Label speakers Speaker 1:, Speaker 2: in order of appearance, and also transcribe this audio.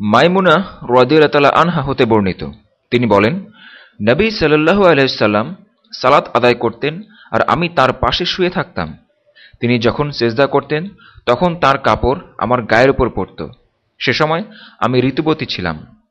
Speaker 1: মাইমুনা রদিউল্লাহ আনহা হতে বর্ণিত। তিনি বলেন, নবী সাল্লু আলাইসাল্লাম সালাত আদায় করতেন আর আমি তার পাশে শুয়ে থাকতাম। তিনি যখন সেজদা করতেন, তখন তার কাপড় আমার গায়ের উপর পড়ত। সে সময় আমি ঋতুবতী ছিলাম।